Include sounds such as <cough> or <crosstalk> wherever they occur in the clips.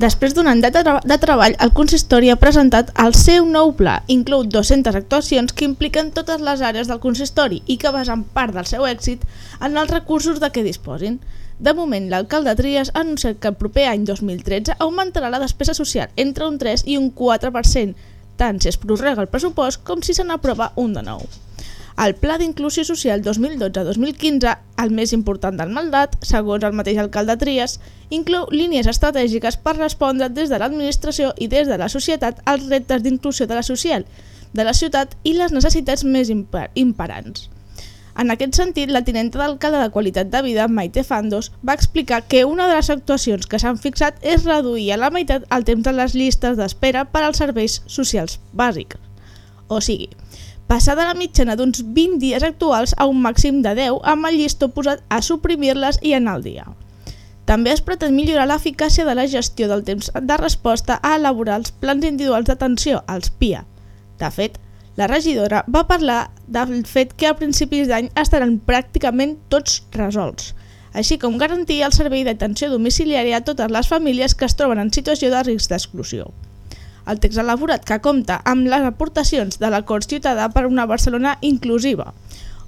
Després d'un any de, tra de treball, el consistori ha presentat el seu nou pla. Inclou 200 actuacions que impliquen totes les àrees del consistori i que basen part del seu èxit en els recursos de què disposin. De moment, l'alcalde Trias ha anunciat que el proper any 2013 augmentarà la despesa social entre un 3 i un 4%, tant si es prorrega el pressupost com si se n'aprova un de nou. El Pla d'Inclusió Social 2012-2015, el més important del mandat, segons el mateix alcalde Trias, inclou línies estratègiques per respondre des de l'administració i des de la societat als reptes d'inclusió de la social, de la ciutat i les necessitats més imper imperants. En aquest sentit, la tinenta d'alcalde de Qualitat de Vida, Maite Fandos, va explicar que una de les actuacions que s'han fixat és reduir a la meitat el temps de les llistes d'espera per als serveis socials bàsics. O sigui, passar de la mitjana d'uns 20 dies actuals a un màxim de 10 amb el llistó posat a suprimir-les i anar al dia. També es pretén millorar l'eficàcia de la gestió del temps de resposta a elaborar els plans individuals d'atenció, els PIA. De fet, la regidora va parlar del fet que a principis d'any estaran pràcticament tots resolts, així com garantir el servei d'atenció domiciliària a totes les famílies que es troben en situació de risc d'exclusió. El text elaborat que compta amb les aportacions de l'acord ciutadà per una Barcelona inclusiva,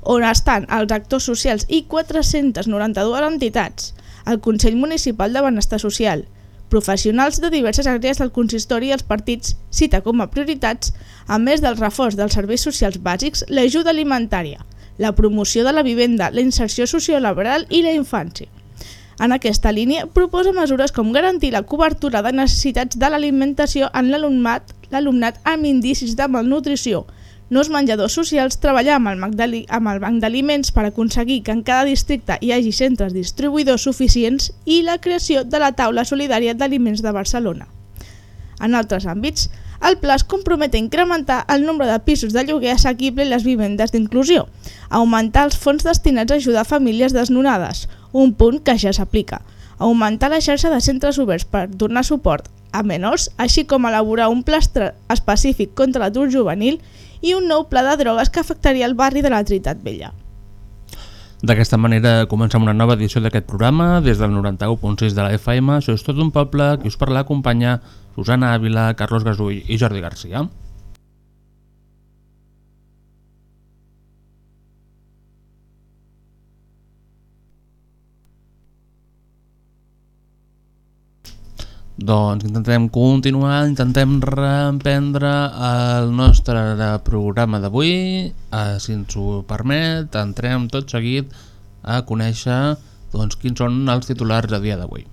on estan els actors socials i 492 entitats, el Consell Municipal de Benestar Social, professionals de diverses àrees del consistori i els partits cita com a prioritats, a més del reforç dels serveis socials bàsics, l'ajuda alimentària, la promoció de la vivenda, la inserció sociolaboral i la infància. En aquesta línia, proposa mesures com garantir la cobertura de necessitats de l'alimentació en l'alumnat l'alumnat amb indicis de malnutrició, nous menjadors socials, treballar amb el, amb el banc d'aliments per aconseguir que en cada districte hi hagi centres distribuïdors suficients i la creació de la taula solidària d'aliments de Barcelona. En altres àmbits, el pla es compromet a incrementar el nombre de pisos de lloguer assequible i les vivendes d'inclusió, augmentar els fons destinats a ajudar famílies desnonades, un punt que ja s'aplica, augmentar la xarxa de centres oberts per donar suport a menors, així com elaborar un pla específic contra l'atur juvenil i un nou pla de drogues que afectaria el barri de la Trinitat Vella. D'aquesta manera comencem una nova edició d'aquest programa des del 91.6 de la FM. Això és tot un poble que us parla acompanya Susana Ávila, Carlos Gasull i Jordi Garcia. Doncs intentem continuar, intentem reemprendre el nostre programa d'avui. Eh, si ens ho permet, entrem tot seguit a conèixer doncs, quins són els titulars a dia d'avui.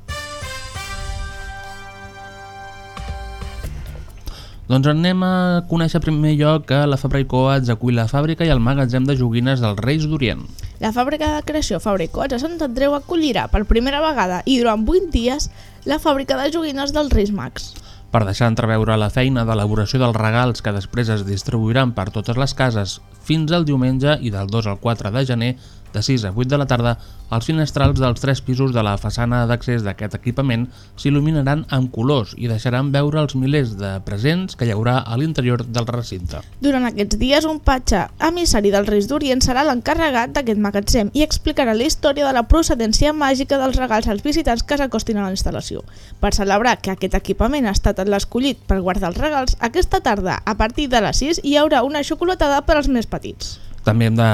Doncs anem a conèixer primer lloc que la Fabra i Coats acull la fàbrica i el magatzem de joguines dels Reis d'Orient. La fàbrica de creació Fabra i Coats a Sant Andreu acollirà per primera vegada i durant 8 dies la fàbrica de joguines dels Reis Mags. Per deixar entreveure la feina d'elaboració dels regals que després es distribuiran per totes les cases fins al diumenge i del 2 al 4 de gener de 6 a 8 de la tarda, els finestrals dels tres pisos de la façana d'accés d'aquest equipament s'il·luminaran amb colors i deixaran veure els milers de presents que hi haurà a l'interior del recinte. Durant aquests dies, un patge emissari dels Reis d'Orient serà l'encarregat d'aquest magatzem i explicarà la història de la procedència màgica dels regals als visitants que s'acostin a la instal·lació. Per celebrar que aquest equipament ha estat l'escollit per guardar els regals, aquesta tarda, a partir de les 6, hi haurà una xocolatada per als més petits. També hem de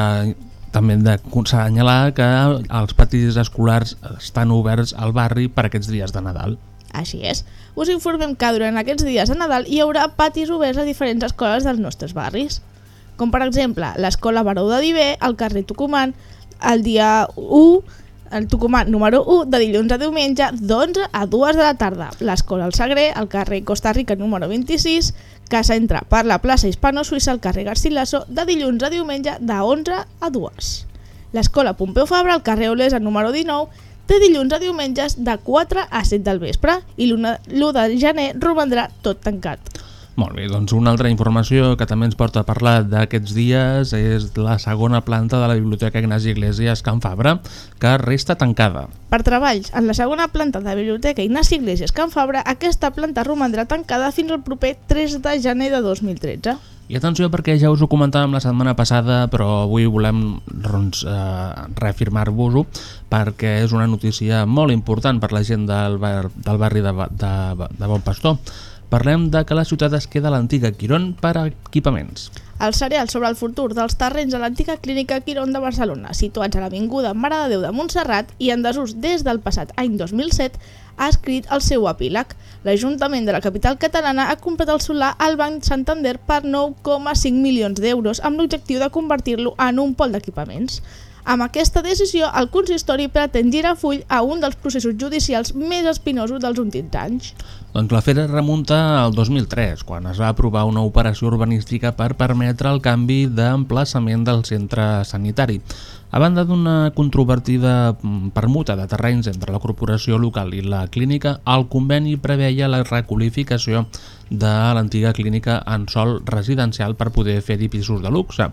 també hem d'assenyalar que els patis escolars estan oberts al barri per aquests dies de Nadal. Així és. Us informem que durant aquests dies de Nadal hi haurà patis oberts a diferents escoles dels nostres barris. Com per exemple l'Escola Baró de Diver, al carrer Tucumán, el dia 1 el Tucumán número 1 de dilluns a diumenge d'11 a 2 de la tarda. L'Escola al Sagré, al carrer Costa Rica número 26, Casa entra per la plaça Hispano-Suïssa al carrer Garcilaso de dilluns a diumenge de 11 a 2. L'Escola Pompeu Fabra al carrer Olesa número 19 de dilluns a diumenges de 4 a 7 del vespre i l'1 de gener romandrà tot tancat. Molt bé, doncs una altra informació que també ens porta a parlar d'aquests dies és la segona planta de la Biblioteca Ignasi Iglesias Can Fabra, que resta tancada. Per treballs en la segona planta de la Biblioteca Ignasi Iglesias Can Fabra, aquesta planta romandrà tancada fins al proper 3 de gener de 2013. I atenció perquè ja us ho comentàvem la setmana passada, però avui volem doncs, eh, reafirmar-vos-ho perquè és una notícia molt important per la gent del, bar, del barri de, de, de Bon Pastor. Parlem de que la ciutat es queda a l'antiga Quirón per a equipaments. El cereal sobre el futur dels terrenys de l'antiga clínica Quirón de Barcelona, situats a l'Avinguda Mare de Déu de Montserrat i en desús des del passat any 2007, ha escrit el seu epíleg. L'Ajuntament de la capital catalana ha comprat el solar al Banc Santander per 9,5 milions d'euros amb l'objectiu de convertir-lo en un pol d'equipaments. Amb aquesta decisió, el consistori pretén girar full a un dels processos judicials més espinosos dels últims anys. Doncs l'afer es remunta al 2003, quan es va aprovar una operació urbanística per permetre el canvi d'emplaçament del centre sanitari. A banda d'una controvertida mm, permuta de terrenys entre la corporació local i la clínica, el conveni preveia la requalificació de l'antiga clínica en sol residencial per poder fer-hi pisos de luxe.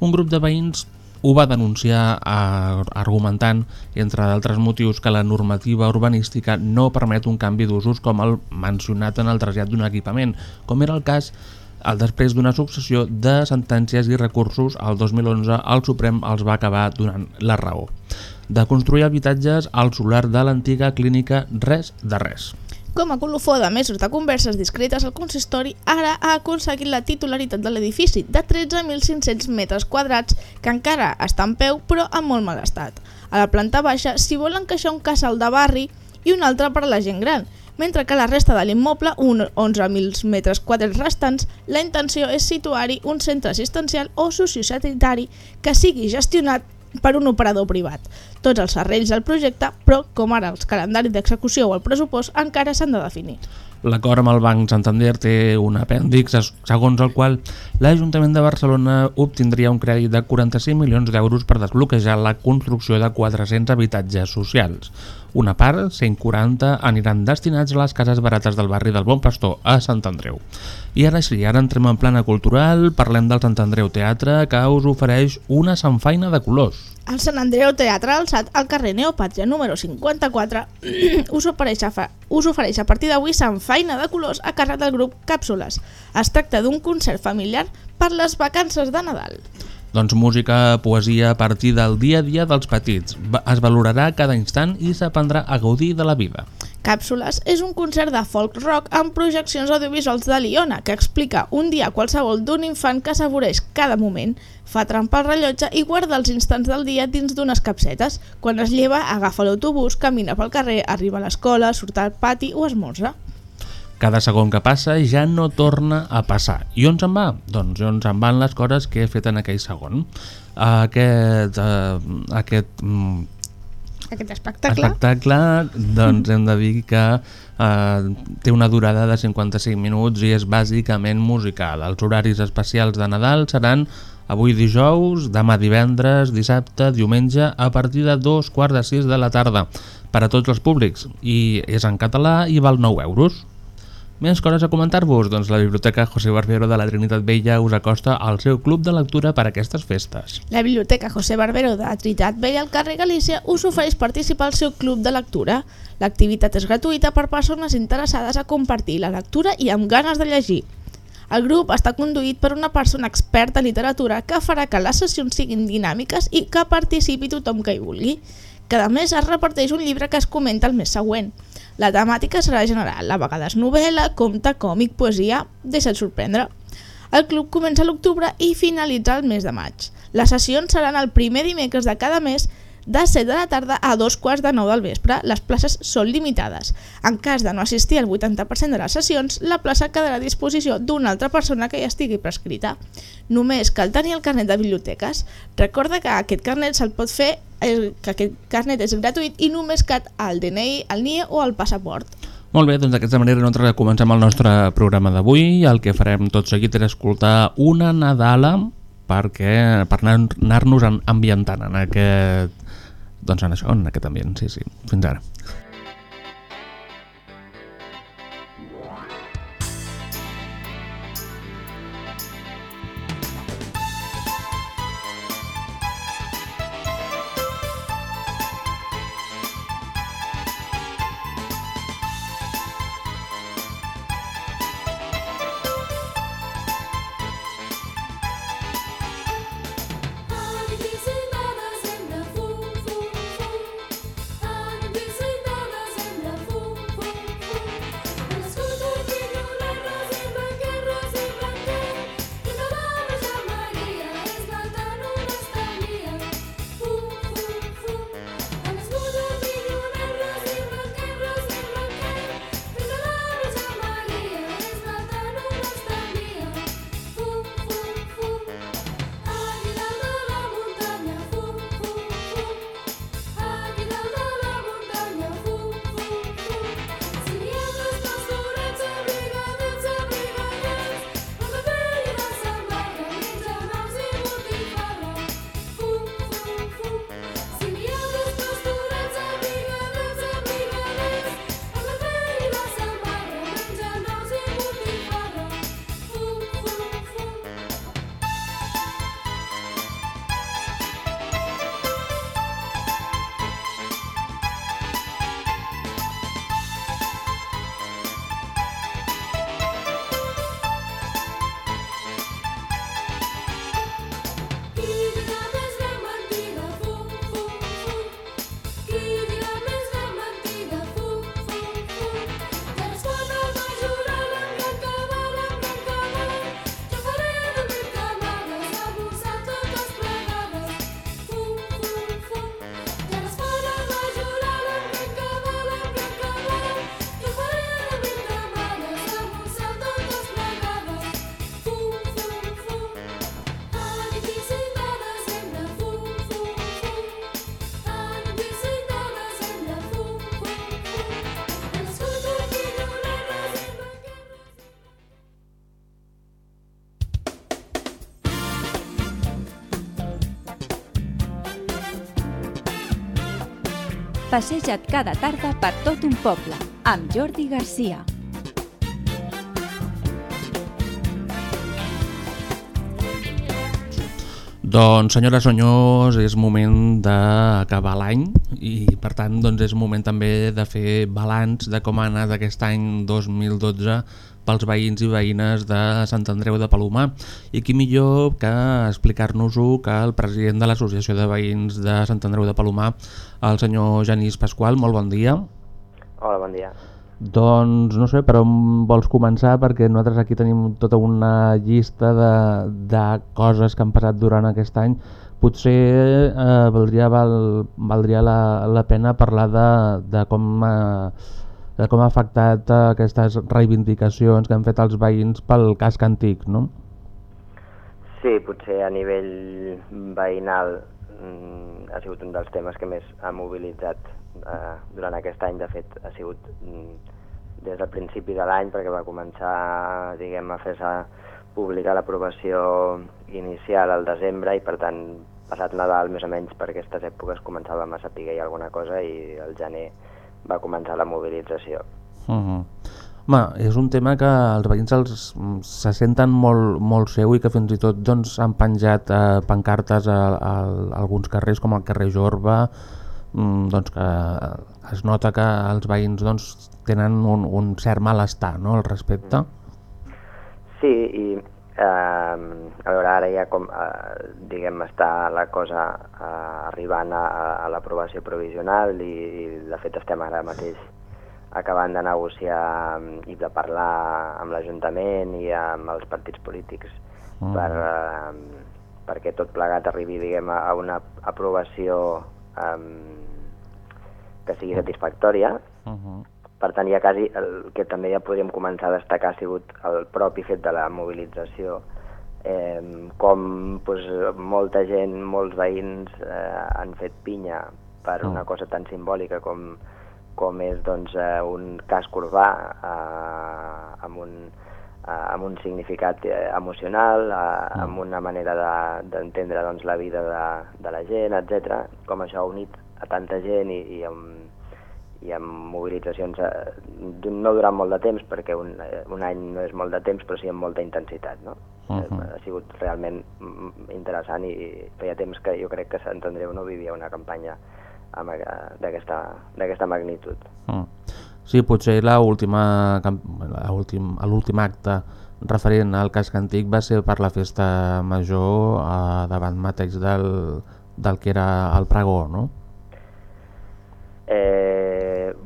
Un grup de veïns ho va denunciar eh, argumentant, entre d'altres motius, que la normativa urbanística no permet un canvi d'usos com el mencionat en el trasllat d'un equipament, com era el cas el després d'una successió de sentències i recursos, el 2011 el Suprem els va acabar donant la raó. De construir habitatges al solar de l'antiga clínica res de res. Com a colofó de mesos de converses discretes, el consistori ara ha aconseguit la titularitat de l'edifici de 13.500 metres quadrats que encara està en peu però en molt mal estat. A la planta baixa s'hi vol encaixar un casal de barri i un altre per a la gent gran, mentre que la resta de l'immoble, uns 11.000 metres quadrats restants, la intenció és situar-hi un centre assistencial o sociosanitari que sigui gestionat per un operador privat. Tots els serrells del projecte, però com ara els calendaris d'execució o el pressupost encara s'han de definir. L'acord amb el Banc Santander té un apèndix segons el qual l'Ajuntament de Barcelona obtindria un crèdit de 45 milions d'euros per desbloquejar la construcció de 400 habitatges socials. Una part, 140, aniran destinats a les cases barates del barri del Bon Pastor, a Sant Andreu. I ara sí, ara entrem en plana cultural, parlem del Sant Andreu Teatre, que us ofereix una sanfaina de colors. El Sant Andreu Teatre alçat al carrer Neopàtria número 54 <clears throat> us, ofereix a fa, us ofereix a partir d'avui sanfaina de colors a càrrec del grup Càpsules. Es tracta d'un concert familiar per les vacances de Nadal. Doncs música, poesia a partir del dia a dia dels petits. Es valorarà cada instant i s'aprendrà a gaudir de la vida. Càpsules és un concert de folk rock amb projeccions audiovisuals de Liona que explica un dia qualsevol d'un infant que s'avoreix cada moment, fa trampa al rellotge i guarda els instants del dia dins d'unes capsetes. Quan es lleva, agafa l'autobús, camina pel carrer, arriba a l'escola, surt al pati o esmorza. Cada segon que passa ja no torna a passar. I on se'n va? Doncs on se'n van les coses que he fet en aquell segon. Aquest... Uh, aquest mm, aquest espectacle. Espectacle, doncs hem de dir que eh, té una durada de 55 minuts i és bàsicament musical. Els horaris especials de Nadal seran avui dijous, demà divendres, dissabte, diumenge, a partir de dos quarts de sis de la tarda, per a tots els públics. I és en català i val 9 euros. Més coses a comentar-vos? Doncs la Biblioteca José Barbero de la Trinitat Vella us acosta al seu club de lectura per a aquestes festes. La Biblioteca José Barbero de la Trinitat Vella al carrer Galícia us ofereix participar al seu club de lectura. L'activitat és gratuïta per persones interessades a compartir la lectura i amb ganes de llegir. El grup està conduït per una persona experta en literatura que farà que les sessions siguin dinàmiques i que participi tothom que hi vulgui. Cada mes es reparteix un llibre que es comenta el mes següent. La temàtica serà general, a vegades novel·la, conte, còmic, poesia, deixa't sorprendre. El club comença l'octubre i finalitza el mes de maig. Les sessions seran el primer dimecres de cada mes de 7 de la tarda a dos quarts de 9 del vespre. Les places són limitades. En cas de no assistir al 80% de les sessions, la plaça quedarà a disposició d'una altra persona que ja estigui prescrita. Només cal tenir el carnet de biblioteques. Recorda que aquest carnet se'l pot fer que aquest carnet és gratuït i només cal el DNI, el NIE o el passaport. Molt bé, doncs d'aquesta manera nosaltres comencem el nostre programa d'avui. El que farem tot seguit és escoltar una Nadala perquè per anar-nos ambientant en aquest doncs en això, en aquest ambient, sí, sí. Fins ara. Passeja't cada tarda per tot un poble, amb Jordi Garcia. Doncs, senyores senyors, és moment d'acabar l'any i, per tant, doncs, és moment també de fer balanç de com ha anat aquest any 2012 pels veïns i veïnes de Sant Andreu de Palomar. I qui millor que explicar-nos-ho que el president de l'Associació de Veïns de Sant Andreu de Palomar, el senyor Genís Pasqual. Molt bon dia. Hola, bon dia. Doncs no sé per on vols començar perquè nosaltres aquí tenim tota una llista de, de coses que han passat durant aquest any. Potser eh, valdria, val, valdria la, la pena parlar de, de, com, eh, de com ha afectat eh, aquestes reivindicacions que han fet els veïns pel casc antic, no? Sí, potser a nivell veïnal mm, ha sigut un dels temes que més ha mobilitzat eh, durant aquest any. De fet, ha sigut mm, des del principi de l'any, perquè va començar diguem, a fer-se pública l'aprovació inicial al desembre i, per tant, passat Nadal, més o menys, per aquestes èpoques començàvem a saber alguna cosa i el gener va començar la mobilització. Uh -huh. Home, és un tema que els veïns els, se senten molt, molt seu i que fins i tot doncs, han penjat eh, pancartes a, a, a alguns carrers com el carrer Jorba mm, doncs que es nota que els veïns doncs, tenen un, un cert malestar no, al respecte. Sí, i eh, a veure, ara ja com, eh, diguem, està la cosa eh, arribant a, a l'aprovació provisional i, i de fet estem ara mateix acabant de negociar i de parlar amb l'Ajuntament i amb els partits polítics Mm. per, eh, perquè tot plegat arribi diguem, a una aprovació eh, que sigui satisfactòria. Uh -huh. Per tant, ja quasi el que també ja podríem començar a destacar ha sigut el propi fet de la mobilització, eh, com pues, molta gent, molts veïns eh, han fet pinya per Mm. una cosa tan simbòlica com, com és doncs, eh, un casc urbà eh, amb, un, eh, amb un significat eh, emocional, eh, amb una manera de- d'entendre de, doncs, la vida de, de la gent, etc. Com això ha unit a tanta gent i, i amb, i amb mobilitzacions eh, no durant molt de temps, perquè un, eh, un any no és molt de temps, però sí amb molta intensitat, no? Mhm. Eh, Ha sigut realment mm, interessant i feia temps que jo crec que Sant Andreu no vivia una campanya d'aquesta magnitud. Mm. Sí, potser l'últim acte referent al casc antic va ser per la festa major eh, davant mateix del, del que era el pregó, no? Eh,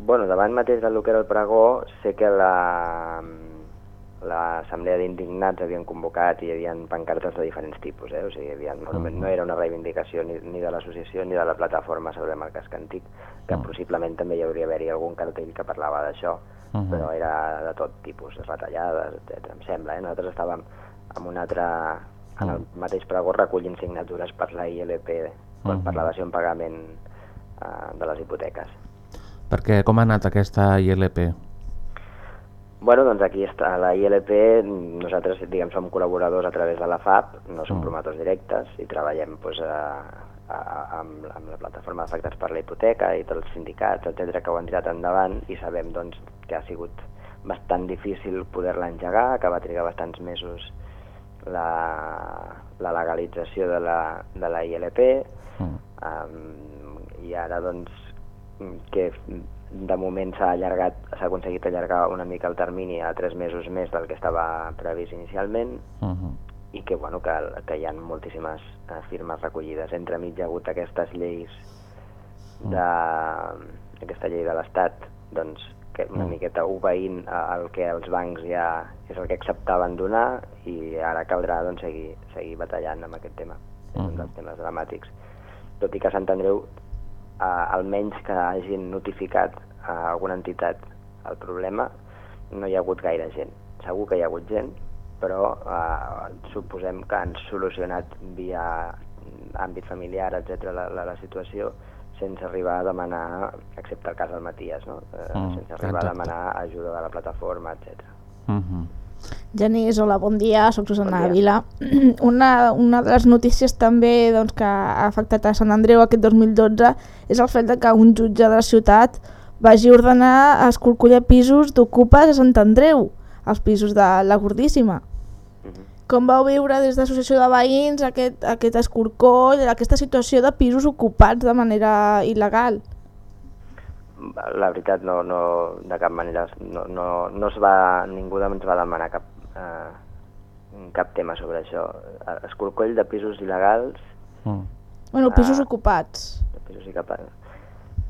bueno, davant mateix del que era el pregó, sé que la l'assemblea d'indignats havien convocat i hi havia pancartes de diferents tipus, eh? o sigui, havia, no, no era una reivindicació ni, ni de l'associació ni de la plataforma Salvem el Casc Antic, que Mm. possiblement també hi hauria d'haver-hi algun cartell que parlava d'això, Mhm. però era de tot tipus, retallades, etc. em sembla. Eh? Nosaltres estàvem en un altre, en el mateix pregó recollint signatures per la ILP, Mhm. per la dació en pagament eh, de les hipoteques. Perquè com ha anat aquesta ILP? Bueno, doncs aquí està la ILP, nosaltres diguem som col·laboradors a través de la FAP, no som Mm. promotors directes i treballem doncs, a, a, amb, amb la plataforma d'afectats per la hipoteca i tots els sindicats, etc que ho han tirat endavant i sabem doncs, que ha sigut bastant difícil poder-la engegar, que va trigar bastants mesos la, la legalització de la, de la ILP, Mm. Um, I ara, doncs, que de moment s'ha allargat, s'ha aconseguit allargar una mica el termini a tres mesos més del que estava previst inicialment Mhm. i que, bueno, que, que hi ha moltíssimes eh, firmes recollides. Entremig hi ha hagut aquestes lleis de, aquesta llei de l'Estat, doncs, que una Mm. miqueta obeint el que els bancs ja és el que acceptaven donar i ara caldrà doncs, seguir, seguir batallant amb aquest tema. És un Mhm. dels temes dramàtics. Tot i que Sant Andreu, eh, almenys que hagin notificat a alguna entitat el problema, no hi ha hagut gaire gent. Segur que hi ha hagut gent, però eh, suposem que han solucionat via àmbit familiar, etc la, la, la situació sense arribar a demanar, excepte el cas del Matías, no? Eh, Mm, sense arribar a exacte. demanar ajuda de la plataforma, etc. Mhm. Genís, hola, bon dia, soc Susana Bon dia. Ávila. <clears throat> Una, una de les notícies també doncs, que ha afectat a Sant Andreu aquest 2012 és el fet de que un jutge de la ciutat vagi ordenar escorcollar pisos d'ocupes a Sant Andreu, els pisos de la Gordíssima. Mhm. Com vau viure des de l'Associació de Veïns aquest, aquest escorcoll, aquesta situació de pisos ocupats de manera il·legal? La veritat, no, no, de cap manera, no, no, no es va, ningú ens va demanar cap, eh, cap tema sobre això. Escorcoll de pisos il·legals, Mm. Bueno, pisos Ah. ocupats. de pisos i cap...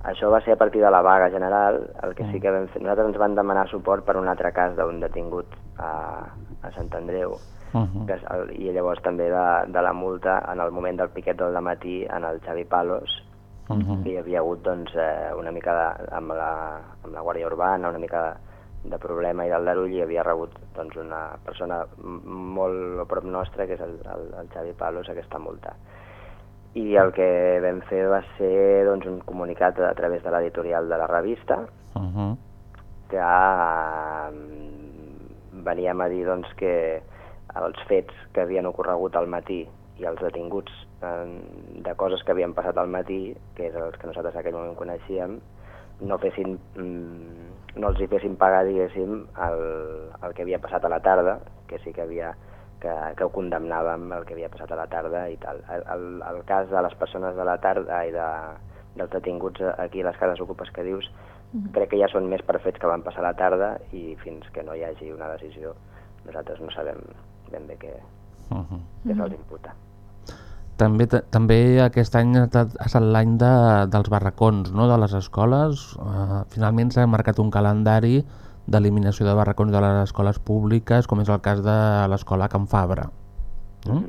Això va ser a partir de la vaga general, el que sí que vam fer... Nosaltres ens van demanar suport per un altre cas d'un detingut a, a Sant Andreu, Mhm. que és el, i llavors també de, de la multa en el moment del piquet del matí en el Xavi Palos, Mhm. que hi havia hagut doncs, eh, una mica de, amb, la, amb la Guàrdia Urbana, una mica de, de problema i d'aldarull i havia rebut doncs, una persona molt a prop nostra, que és el, el, el Xavi Palos, aquesta multa. I el que vam fer va ser doncs, un comunicat a través de l'editorial de la revista, Mhm. que eh, veníem a dir doncs, que els fets que havien ocorregut al matí i els detinguts de coses que havien passat al matí, que és els que nosaltres en aquell moment coneixíem, no, fessin, mm, no els hi fessin pagar, diguéssim, el, el que havia passat a la tarda, que sí que havia que, que ho condemnàvem el que havia passat a la tarda i tal. El, el, el cas de les persones de la tarda i de, dels detinguts aquí a les cases ocupes que dius, crec que ja són més per fets que van passar a la tarda i fins que no hi hagi una decisió nosaltres no sabem ben bé què, Mhm. què se'ls imputa. També, ta- també aquest any ha estat, l'any de, dels barracons no? de les escoles. Uh, finalment s'ha marcat un calendari d'eliminació de barracons de les escoles públiques, com és el cas de l'escola Can Fabra. No?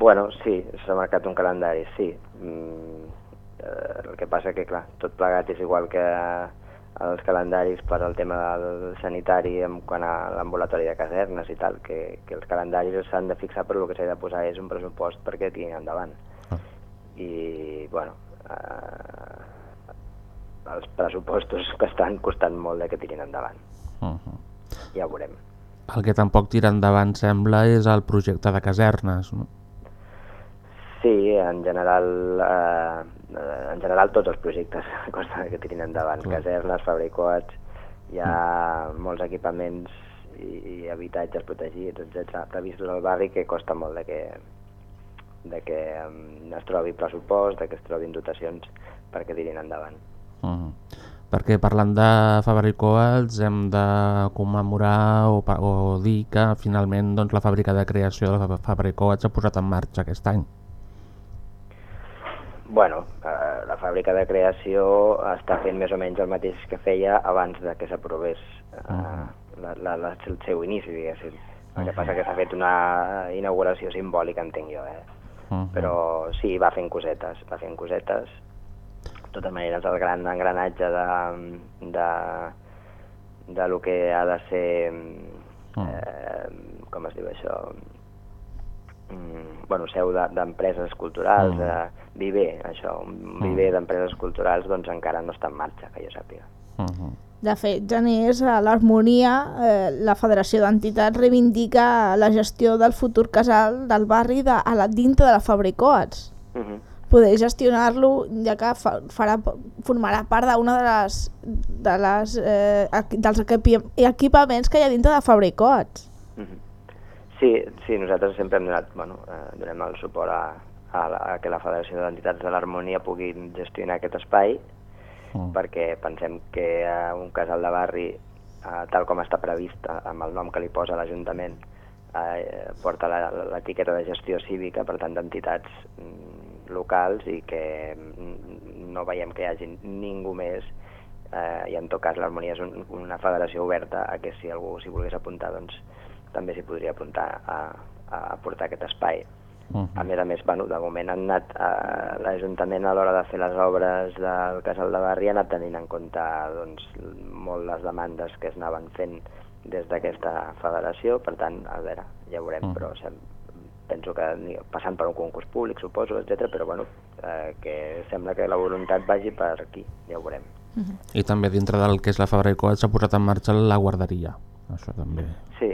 Bueno, sí, s'ha marcat un calendari, sí. Mm, eh, el que passa que, clar, tot plegat és igual que els calendaris per al tema del sanitari en quant a l'ambulatori de casernes i tal, que, que els calendaris s'han de fixar però el que s'ha de posar és un pressupost perquè tinguin endavant. Ah. I, bueno, eh, els pressupostos que estan costant molt de que tirin endavant. Uh -huh. Ja ho veurem. El que tampoc tira endavant sembla és el projecte de casernes. No? Sí, en general eh, en general tots els projectes <laughs> costa que tirin endavant, Clar. casernes, fabricots, hi ha molts equipaments i, i habitatges protegits, etc previstos al barri que costa molt de que, de que em, es trobi pressupost, de que es trobin dotacions perquè tirin endavant. -huh. Perquè parlant de Fabricoats hem de commemorar o, o dir que finalment doncs, la fàbrica de creació de la Fabricoats s'ha posat en marxa aquest any. Bueno, eh, la fàbrica de creació està fent més o menys el mateix que feia abans de que s'aprovés eh, la, la, la, el seu inici, diguéssim. El que passa que s'ha fet una inauguració simbòlica, entenc jo, eh? Uh -huh. Però sí, va fent cosetes, va fent cosetes. De totes maneres, el gran engranatge de, de, de lo que ha de ser, eh, com es diu això, mm, bueno, seu de- d'empreses culturals, Mm. eh, viver, això, un viver d'empreses culturals, doncs encara no està en marxa, que jo sàpiga. Uh -huh. De fet, Genís, a l'Harmonia, eh, la Federació d'Entitats reivindica la gestió del futur casal del barri de, a la, dintre de la Fabricoats. Uh -huh. Poder gestionar-lo, ja que fa, farà, formarà part d'una de les, de les, eh, dels equipi, equipaments que hi ha dintre de Fabricoats. Sí, sí, nosaltres sempre hem donat, bueno, eh, donem el suport a, a, la, a que la Federació d'Entitats de l'Harmonia puguin gestionar aquest espai, Mm. perquè pensem que eh, un casal de barri, eh, tal com està previst eh, amb el nom que li posa l'Ajuntament, eh, porta la- l'etiqueta de gestió cívica, per tant d'entitats mm, locals i que mm, no veiem que hi hagi ningú més eh, i en tot cas l'Harmonia és un, una federació oberta a que si algú s'hi volgués apuntar doncs també s'hi podria apuntar a, a portar aquest espai. Uh A -huh. més a més, bueno, de moment han anat, eh, l'Ajuntament a l'hora de fer les obres del casal de barri ha anat tenint en compte doncs, molt les demandes que es anaven fent des d'aquesta federació, per tant, a veure, ja veurem, Mm. però sem penso que passant per un concurs públic, suposo, etc però bueno, eh, que sembla que la voluntat vagi per aquí, ja ho veurem. I també dintre del que és la Fabricoats s'ha posat en marxa la guarderia. Això també. Sí,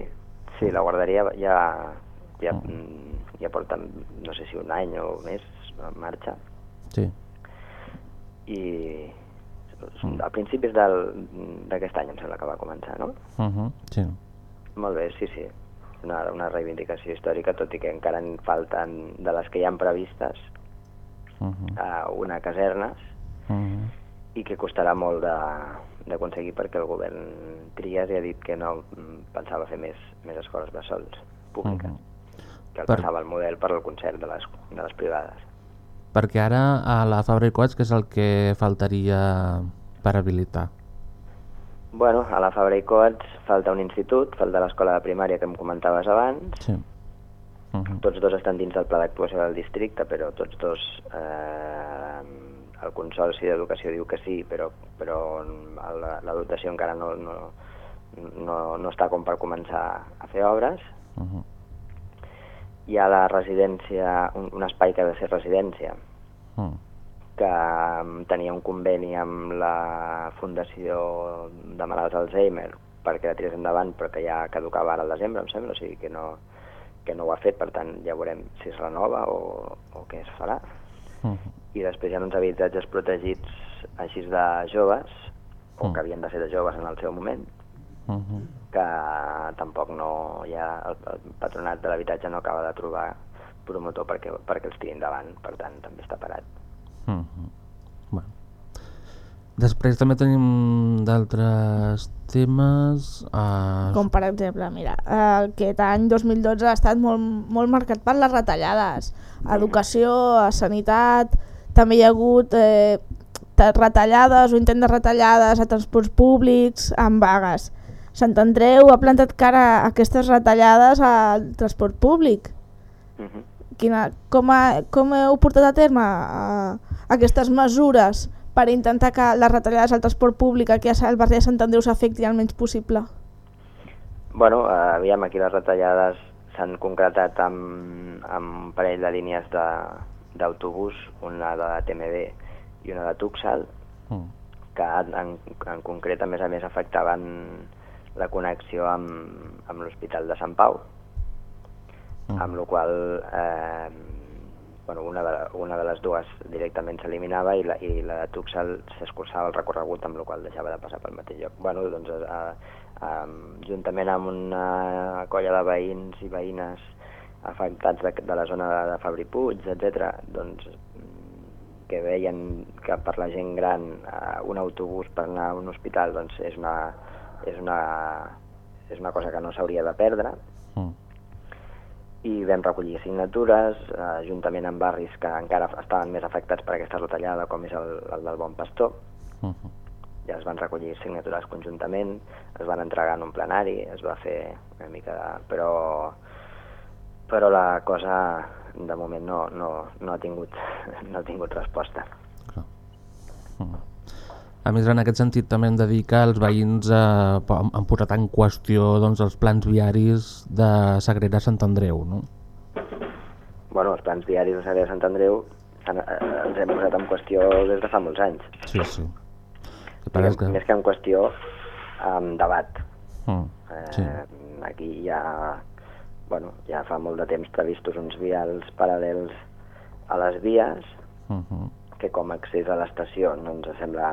sí, la guarderia ja, ja, mm, ja porta, no sé si un any o més en marxa, Sí. i a principis del- d'aquest any em sembla que va començar, no? Uh -huh. Sí. Molt bé, sí, sí. Una, una reivindicació històrica, tot i que encara en falten de les que hi han previstes Uh -huh. una casernes Uh -huh. i que costarà molt de- d'aconseguir perquè el govern Trias ja ha dit que no mm, pensava fer més, més escoles bressols públiques, Mhm. que el Per- passava el model per al concert de les, de les privades. Perquè ara a la Fabricoats, què és el que faltaria per habilitar? Bueno, a la Fabra i Coats falta un institut, falta l'escola de primària que em comentaves abans, Sí. Uh -huh. Tots dos estan dins del pla d'actuació del districte, però tots dos, eh, el Consorci d'Educació diu que sí, però, però la, la dotació encara no, no, no, no està com per començar a fer obres. Uh -huh. Hi ha la residència, un, un espai que ha de ser residència, Uh -huh. que mm, tenia un conveni amb la Fundació de Malalts d'Alzheimer perquè la tirés endavant, però que ja caducava ara al desembre, em sembla, o sigui que no, que no ho ha fet, per tant ja veurem si es renova o, o què es farà. Uh -huh. I després hi ha uns habitatges protegits així de joves, o Mm. que havien de ser de joves en el seu moment, Uh -huh. que tampoc no hi ha, el, el patronat de l'habitatge no acaba de trobar promotor perquè, perquè els tiri endavant, per tant també està parat. Uh -huh. Després també tenim d'altres temes... Uh... Com per exemple, mira, aquest any 2012 ha estat molt, molt marcat per les retallades. A educació, a sanitat, també hi ha hagut eh, retallades o intent de retallades a transports públics, amb vagues. Sant Andreu ha plantat cara a aquestes retallades al transport públic. Uh -huh. Quina, com, ha, com heu portat a terme eh, aquestes mesures per intentar que les retallades al transport públic aquí al barri de Sant Andreu s'afectin el menys possible? Bueno, eh, aviam, aquí les retallades s'han concretat amb, amb un parell de línies de- d'autobús, una de TMB i una de Tuxal, Uh. que en, en, en concret a més a més afectaven la connexió amb, amb l'Hospital de Sant Pau, Mm. amb la qual eh, bueno, una, de, una de les dues directament s'eliminava i, i la de tub se'l- s'escurçava el recorregut amb la qual deixava de passar pel mateix lloc. Bueno, doncs, eh, eh, juntament amb una colla de veïns i veïnes afectats de, de la zona de, de Fabri Puig, etc., doncs que veien que per la gent gran eh, un autobús per anar a un hospital doncs és una, és una, és una cosa que no s'hauria de perdre Mm. I vam recollir signatures eh, juntament amb barris que encara estaven més afectats per aquesta retallada com és el, el del Bon Pastor Mhm. ja es van recollir signatures conjuntament, es van entregar en un plenari, es va fer una mica de... però, però la cosa de moment no, no, no, ha, tingut, <laughs> no ha tingut resposta. Clar. Mm. A més, en aquest sentit també hem de dir que els veïns eh, han posat en qüestió doncs, els plans viaris de Sagrera Sant Andreu, no? Bueno, els plans diaris de Sagrera Sant Andreu han, eh, ens hem posat en qüestió des de fa molts anys. Sí, sí. Que és que... Més que en qüestió, en debat. Mm. Eh, Sí. Aquí ja, bueno, ja fa molt de temps previstos uns vials paral·lels a les vies, Mhm. Que com a accés a l'estació no ens sembla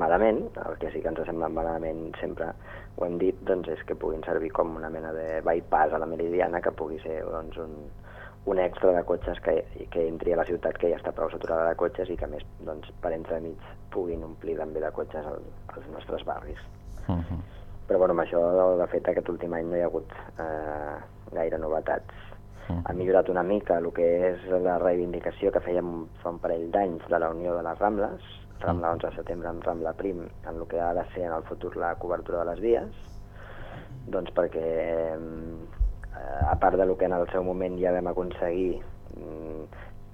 malament, el que sí que ens sembla malament sempre ho hem dit, doncs és que puguin servir com una mena de bypass a la Meridiana que pugui ser doncs, un, un extra de cotxes que, que entri a la ciutat que ja està prou saturada de cotxes i que a més doncs, per entremig puguin omplir també de cotxes el, els nostres barris. Mhm. Però bueno, amb això, de fet, aquest últim any no hi ha hagut eh, gaire novetats. Mhm. Ha millorat una mica el que és la reivindicació que fèiem fa un parell d'anys de la Unió de les Rambles, Rambla 11 de setembre amb Rambla Prim, en el que ha de ser en el futur la cobertura de les vies, doncs perquè eh, a part de lo que en el seu moment ja vam aconseguir mm,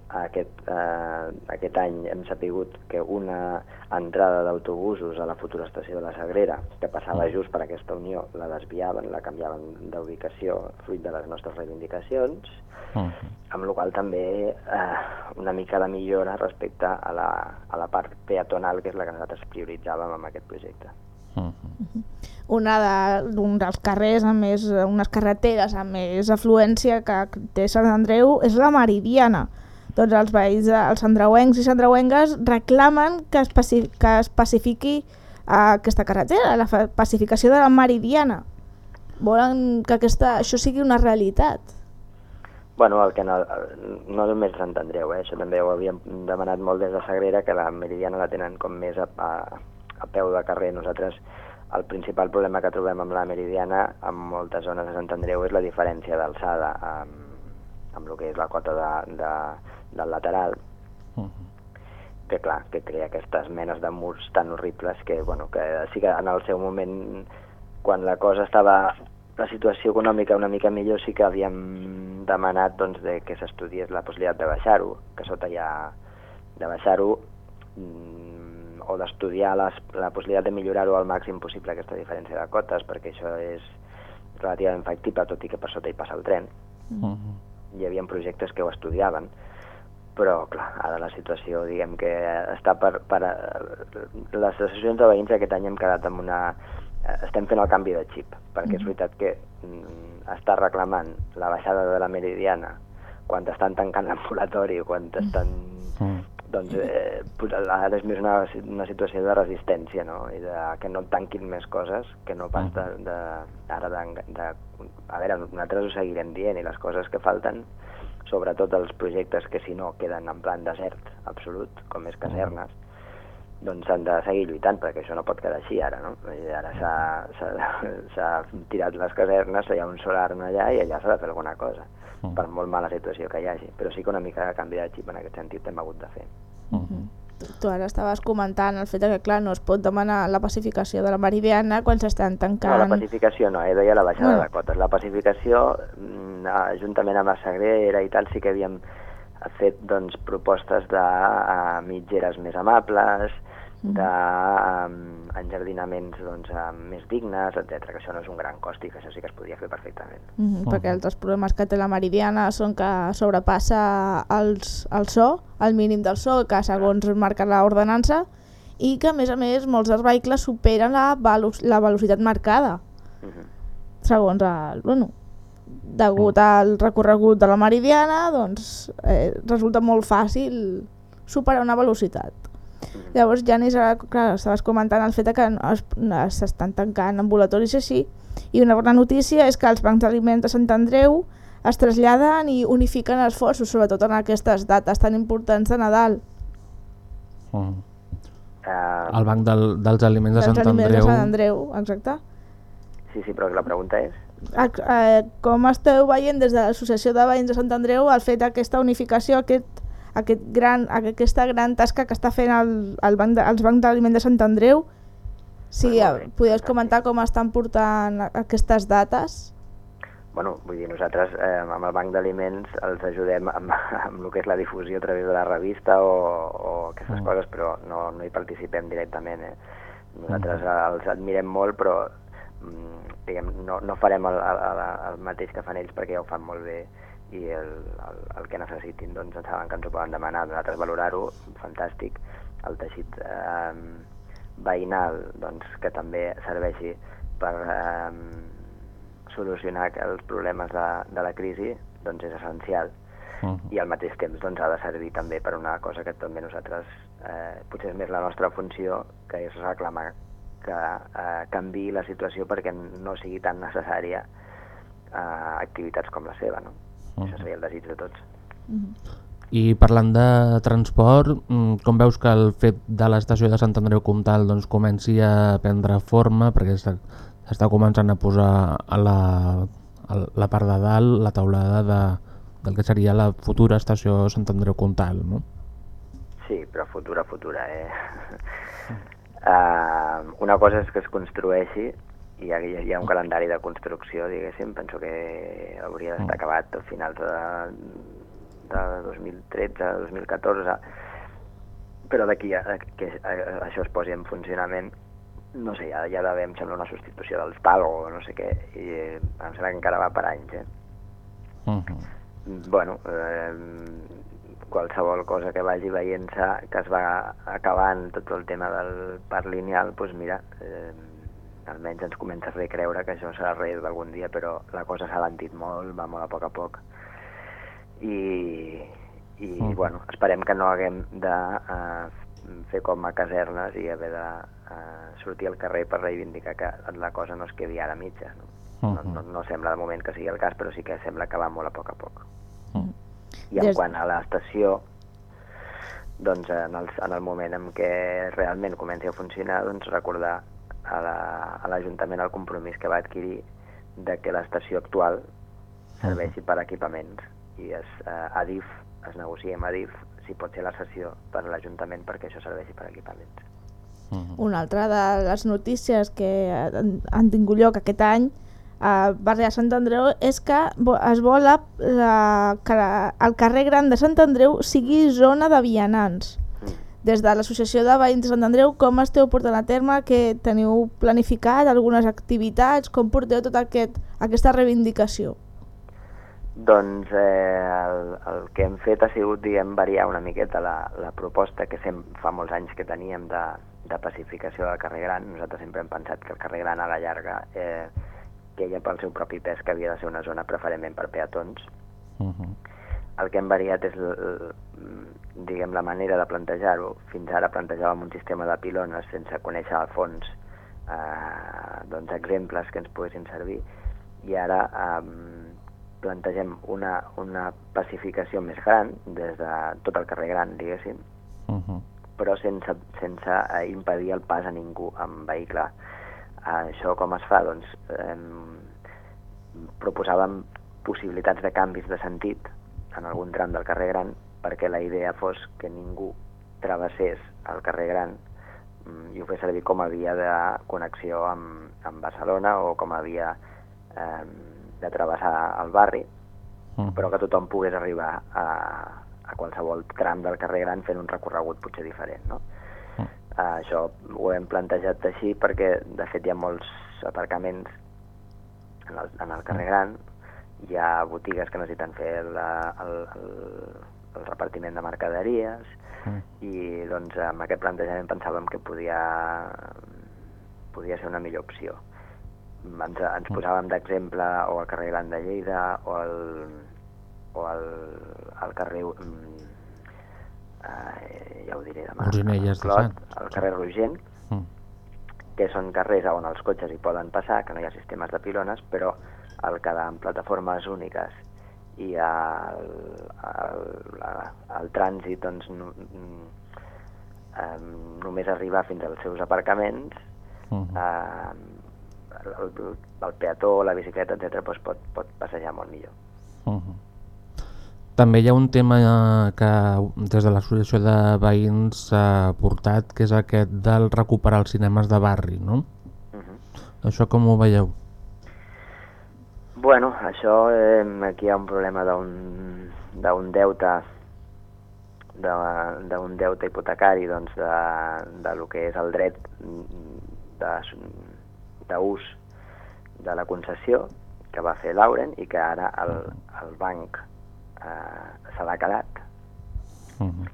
aquest, eh, aquest any hem sapigut que una entrada d'autobusos a la futura estació de la Sagrera, que passava just per aquesta unió, la desviaven, la canviaven d'ubicació fruit de les nostres reivindicacions, Mhm. amb la qual també eh, una mica de millora respecte a la, a la part peatonal, que és la que nosaltres prioritzàvem amb aquest projecte. Mhm. Una de, un dels carrers amb més, unes carreteres amb més afluència que té Sant Andreu és la Meridiana. Tots els veïns, eh, els andreuencs i sandreuengues reclamen que es, que es pacifiqui eh, aquesta carretera, la pacificació de la Meridiana. Volen que aquesta, això sigui una realitat. Bueno, el que no, no només Sant Andreu, eh? això també ho havíem demanat molt des de Sagrera, que la Meridiana la tenen com més a, a, a peu de carrer. Nosaltres el principal problema que trobem amb la Meridiana en moltes zones de Sant Andreu és la diferència d'alçada amb, amb el que és la cota de, de, del lateral, Mhm. que clar, que crea aquestes menes de murs tan horribles que, bueno, que sí que en el seu moment, quan la cosa estava la situació econòmica una mica millor, sí que havíem demanat doncs, de que s'estudiés la possibilitat de baixar-ho, que sota ja de baixar-ho mm, o d'estudiar la possibilitat de millorar-ho al màxim possible aquesta diferència de cotes, perquè això és relativament factible, tot i que per sota hi passa el tren Mhm. hi havia projectes que ho estudiaven però clar, ara la situació diguem que està per, per les associacions de veïns aquest any hem quedat amb una estem fent el canvi de xip perquè és veritat que mm, està reclamant la baixada de la Meridiana quan estan tancant l'ambulatori quan estan Mhm. doncs eh, ara és més una, una situació de resistència no? i de que no tanquin més coses que no pas de, de, ara de, de, a veure, nosaltres ho seguirem dient i les coses que falten sobretot els projectes que si no queden en plan desert absolut, com és casernes doncs s'han de seguir lluitant perquè això no pot quedar així ara no? I ara s'ha- tirat les casernes, hi ha un solar allà i allà s'ha de fer alguna cosa Mm. per molt mala situació que hi hagi però sí que una mica de canvi de xip en aquest sentit hem hagut de fer Mhm. Tu, tu ara estaves comentant el fet que clar, no es pot demanar la pacificació de la Meridiana quan s'estan tancant... No, la pacificació no, eh, deia la baixada Bueno. de cotes. La pacificació, mm, juntament amb la Sagrera i tal, sí que havíem fet doncs, propostes de uh, mitgeres més amables, de um, enjardinaments doncs, més dignes, etc. que això no és un gran cost i que això sí que es podria fer perfectament. Mm -hmm, perquè altres problemes que té la Meridiana són que sobrepassa els, el so, el mínim del so, que segons marca l'ordenança, i que a més a més molts dels vehicles superen la, velo la velocitat marcada, Uh -huh. segons el, bueno, degut al recorregut de la Meridiana, doncs eh, resulta molt fàcil superar una velocitat. Llavors, Janis, ara, clar, estaves comentant el fet de que s'estan tancant ambulatoris i així, i una bona notícia és que els bancs d'aliments de Sant Andreu es traslladen i unifiquen esforços, sobretot en aquestes dates tan importants de Nadal. Mm. Eh, El banc del, dels aliments de dels Sant aliments Andreu... de Sant Andreu, exacte. sí, sí, però la pregunta és... Ex- Eh, com esteu veient des de l'Associació de Veïns de Sant Andreu el fet d'aquesta unificació, aquest, aquest gran, aquesta gran tasca que està fent el, el banc de, els bancs d'aliment de Sant Andreu? Si Molt eh, podeu comentar com estan portant aquestes dates? Bueno, vull dir, nosaltres eh, amb el Banc d'Aliments els ajudem amb, <laughs> amb el que és la difusió a través de la revista o, o aquestes Mm. coses, però no, no hi participem directament. Eh? Nosaltres eh, els admirem molt, però mm, diguem, no, no farem el, el, el mateix que fan ells perquè ja ho fan molt bé i el, el, el que necessitin doncs ens saben que ens ho poden demanar. Nosaltres valorar-ho, fantàstic. El teixit eh, veïnal doncs, que també serveixi per eh, solucionar els problemes de, de la crisi doncs és essencial Mm. i al mateix temps doncs, ha de servir també per una cosa que també nosaltres, eh, potser és més la nostra funció, que és reclamar que eh, canvi la situació perquè no sigui tan necessària eh, activitats com la seva. No? Mhm. Això seria el desig de tots. I parlant de transport, mm, com veus que el fet de l'estació de Sant Andreu Comtal doncs, comenci a prendre forma, perquè s'està s'està començant a posar a la, a la part de dalt la taulada de, del que seria la futura estació Sant Andreu Comtal, no? Sí, però futura, futura, eh? uh, <laughs> una cosa és que es construeixi i hi ha, hi ha un calendari de construcció, diguéssim, penso que hauria d'estar acabat a finals de, de 2013, 2014, però d'aquí a, a que a, això es posi en funcionament, no sé, ja, ja d'haver, em sembla, una substitució dels PAL o no sé què, i eh, em sembla que encara va per anys, eh? Uh -huh. bueno, eh, qualsevol cosa que vagi veient-se que es va acabant tot el tema del parc lineal, doncs mira, eh, almenys ens comença a fer creure que això serà res d'algun dia, però la cosa s'ha alentit molt, va molt a poc a poc. I, i Mhm. bueno, esperem que no haguem de eh, fer com a casernes i haver de eh, sortir al carrer per reivindicar que la cosa no es quedi ara a mitja. No? No, no, no sembla de moment que sigui el cas, però sí que sembla que va molt a poc a poc. Mm. I en Des- quant a l'estació, doncs en el, en el moment en què realment comenci a funcionar, doncs recordar a la- a l'Ajuntament el compromís que va adquirir de que l'estació actual serveixi per equipaments i es, eh, Adif, es negocia amb Adif si pot ser la sessió per a l'Ajuntament perquè això serveixi per equipaments. Uh -huh. Una altra de les notícies que han, han tingut lloc aquest any a Barri de Sant Andreu és que es vol la, la, que la- el carrer Gran de Sant Andreu sigui zona de vianants. Des de l'Associació de Veïns de Sant Andreu, com esteu portant a terme, que teniu planificat algunes activitats, com porteu tota aquest, aquesta reivindicació? Doncs eh, el, el que hem fet ha sigut, diguem, variar una miqueta la, la proposta que sem, fa molts anys que teníem de, de pacificació del carrer Gran. Nosaltres sempre hem pensat que el carrer Gran a la llarga eh, queia pel seu propi pes que havia de ser una zona preferentment per peatons. Uh -huh. El que hem variat és diguem, la manera de plantejar-ho. Fins ara plantejàvem un sistema de pilones sense conèixer a fons eh, doncs, exemples que ens poguessin servir i ara eh, plantegem una, una pacificació més gran des de tot el carrer gran, diguéssim, Uh -huh. però sense, sense eh, impedir el pas a ningú amb vehicle. Eh, això com es fa? Doncs eh, proposàvem possibilitats de canvis de sentit en algun tram del carrer Gran perquè la idea fos que ningú travessés el carrer Gran mm, i ho fes servir com a via de connexió amb, amb Barcelona o com a via eh, de travessar el barri, -huh. però que tothom pogués arribar a, a qualsevol tram del carrer Gran fent un recorregut potser diferent, no? Mm. Uh, això ho hem plantejat així perquè de fet hi ha molts aparcaments en el, en el carrer Gran, hi ha botigues que necessiten fer la, el, el, el repartiment de mercaderies Mm. i doncs amb aquest plantejament pensàvem que podia, podia ser una millor opció. ens, ens posàvem d'exemple o al carrer Gran de Lleida o al, o al, al carrer... mm, Eh, ja ho diré demà. Olzinelles de Sants. al carrer Rogent, Mm. que són carrers on els cotxes hi poden passar, que no hi ha sistemes de pilones, però el quedar en plataformes úniques i el, el, la- el trànsit doncs, no, em, només arribar fins als seus aparcaments, Mhm. eh, el, el, el peató, la bicicleta, etc doncs pot, pot passejar molt millor. Mhm. També hi ha un tema eh, que des de l'Associació de Veïns s'ha portat, que és aquest del recuperar els cinemes de barri, no? Mhm. Això com ho veieu? Bueno, això, eh, aquí hi ha un problema d'un d'un deute de- d'un deute hipotecari doncs, de, de lo que és el dret d'ús de, de la concessió que va fer Lauren i que ara el, el banc eh, se l'ha quedat Mhm.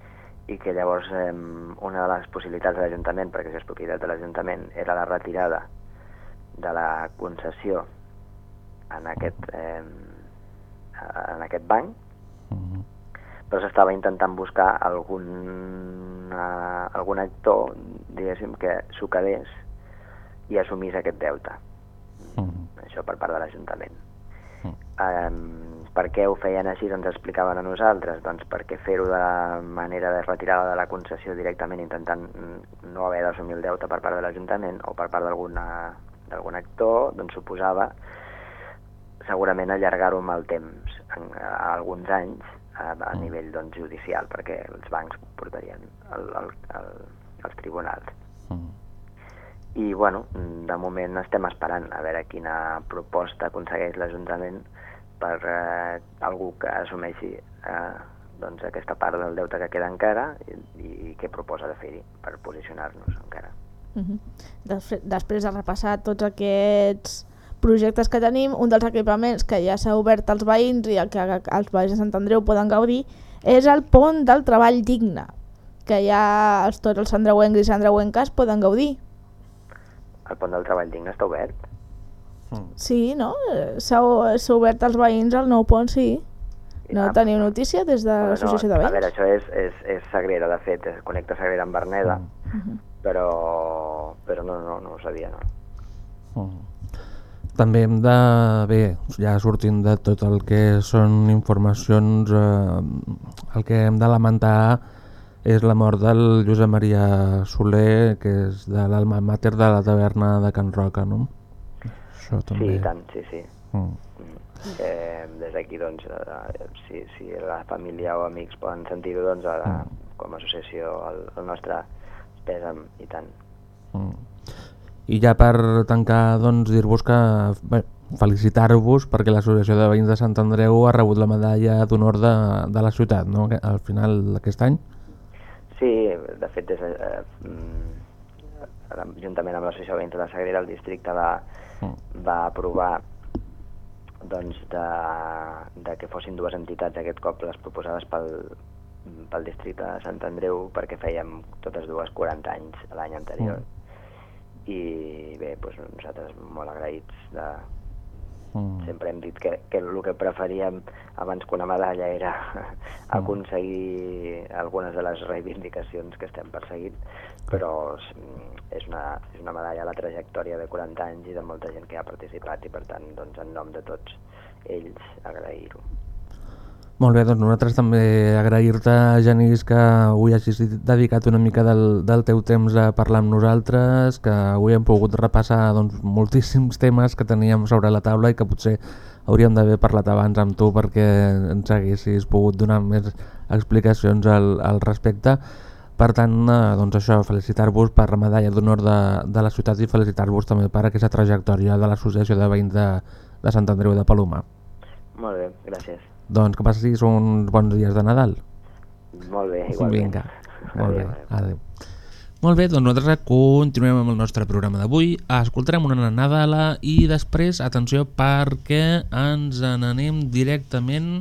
i que llavors eh, una de les possibilitats de l'Ajuntament, perquè això és propietat de l'Ajuntament, era la retirada de la concessió en aquest, eh, en aquest banc, Mhm. però s'estava intentant buscar algun, eh, algun actor, diguéssim, que s'ho quedés i assumís aquest deute. Mhm. Això per part de l'Ajuntament. Mm. Um, per què ho feien així? Ens explicaven a nosaltres. Doncs perquè fer-ho de la manera de retirada de la concessió directament intentant mm, no haver d'assumir el deute per part de l'Ajuntament o per part d'algun actor, doncs suposava segurament allargar-ho amb el temps, en, a alguns anys, a, a nivell doncs, judicial, perquè els bancs portarien el, el, el, als tribunals. Mhm. I, bueno, de moment estem esperant a veure quina proposta aconsegueix l'Ajuntament per eh, algú que assumeixi eh, doncs, aquesta part del deute que queda encara i, i què proposa de fer-hi per posicionar-nos encara. Mhm. Després, després de repassar tots aquests projectes que tenim, un dels equipaments que ja s'ha obert als veïns i el que els veïns de Sant Andreu poden gaudir és el pont del treball digne, que ja els, tots els sandreuencs i sandreuenques poden gaudir. El pont del treball digne està obert? Mhm. Sí, no? S'ha s'ha obert als veïns el nou pont, sí. No Ah, teniu notícia des de Bueno, l'associació de A veïns? veure, això és, és, és Sagrera, de fet, es connecta Sagrera amb Berneda, Mhm. però, però no, no, no ho sabia, no. Mhm. També hem de, bé, ja sortint de tot el que són informacions, eh, el que hem de lamentar és la mort del Josep Maria Soler, que és de l'alma mater de la taverna de Can Roca, no? Això també... Sí, tant, sí, sí. Mm. Eh, des d'aquí, doncs, eh, si, si la família o amics poden sentir-ho, doncs, ara, com a associació, el, el nostre pèsam, i tant. Mm. I ja per tancar, doncs, dir-vos que bé, felicitar-vos perquè l'Associació de Veïns de Sant Andreu ha rebut la medalla d'honor de, de la ciutat, no? Al final d'aquest any. Sí, de fet, de, eh, mm, juntament amb l'Associació de Veïns de la Sagrera, el districte va, Mm. va aprovar doncs, de, de que fossin dues entitats aquest cop les proposades pel, pel districte de Sant Andreu perquè fèiem totes dues 40 anys l'any anterior. I bé, doncs, nosaltres molt agraïts de, Mm. sempre hem dit que, que el que preferíem abans que una medalla era aconseguir algunes de les reivindicacions que estem perseguint, però és, és, una, és una medalla a la trajectòria de 40 anys i de molta gent que ha participat i per tant, doncs, en nom de tots ells, agrair-ho. Molt bé, doncs nosaltres també agrair-te, Genís, que avui hagis dedicat una mica del, del teu temps a parlar amb nosaltres, que avui hem pogut repassar doncs, moltíssims temes que teníem sobre la taula i que potser hauríem d'haver parlat abans amb tu perquè ens haguessis pogut donar més explicacions al, al respecte. Per tant, eh, doncs això, felicitar-vos per la medalla d'honor de, de la ciutat i felicitar-vos també per aquesta trajectòria de l'Associació de Veïns de, de Sant Andreu de Paloma. Molt bé, gràcies. Doncs que passis uns bons dies de Nadal. Molt bé, igualment. Vinga, molt bé, Adéu. Molt bé, doncs nosaltres continuem amb el nostre programa d'avui. Escoltarem una Nadala i després, atenció, perquè ens n'anem directament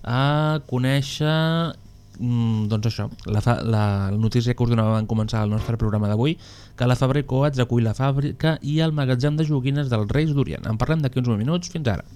a conèixer mm, doncs això, la, fa, la notícia que us donàvem en començar el nostre programa d'avui, que la Fabra i Coats acull la fàbrica i el magatzem de joguines dels Reis d'Orient. En parlem d'aquí uns minuts. Fins ara.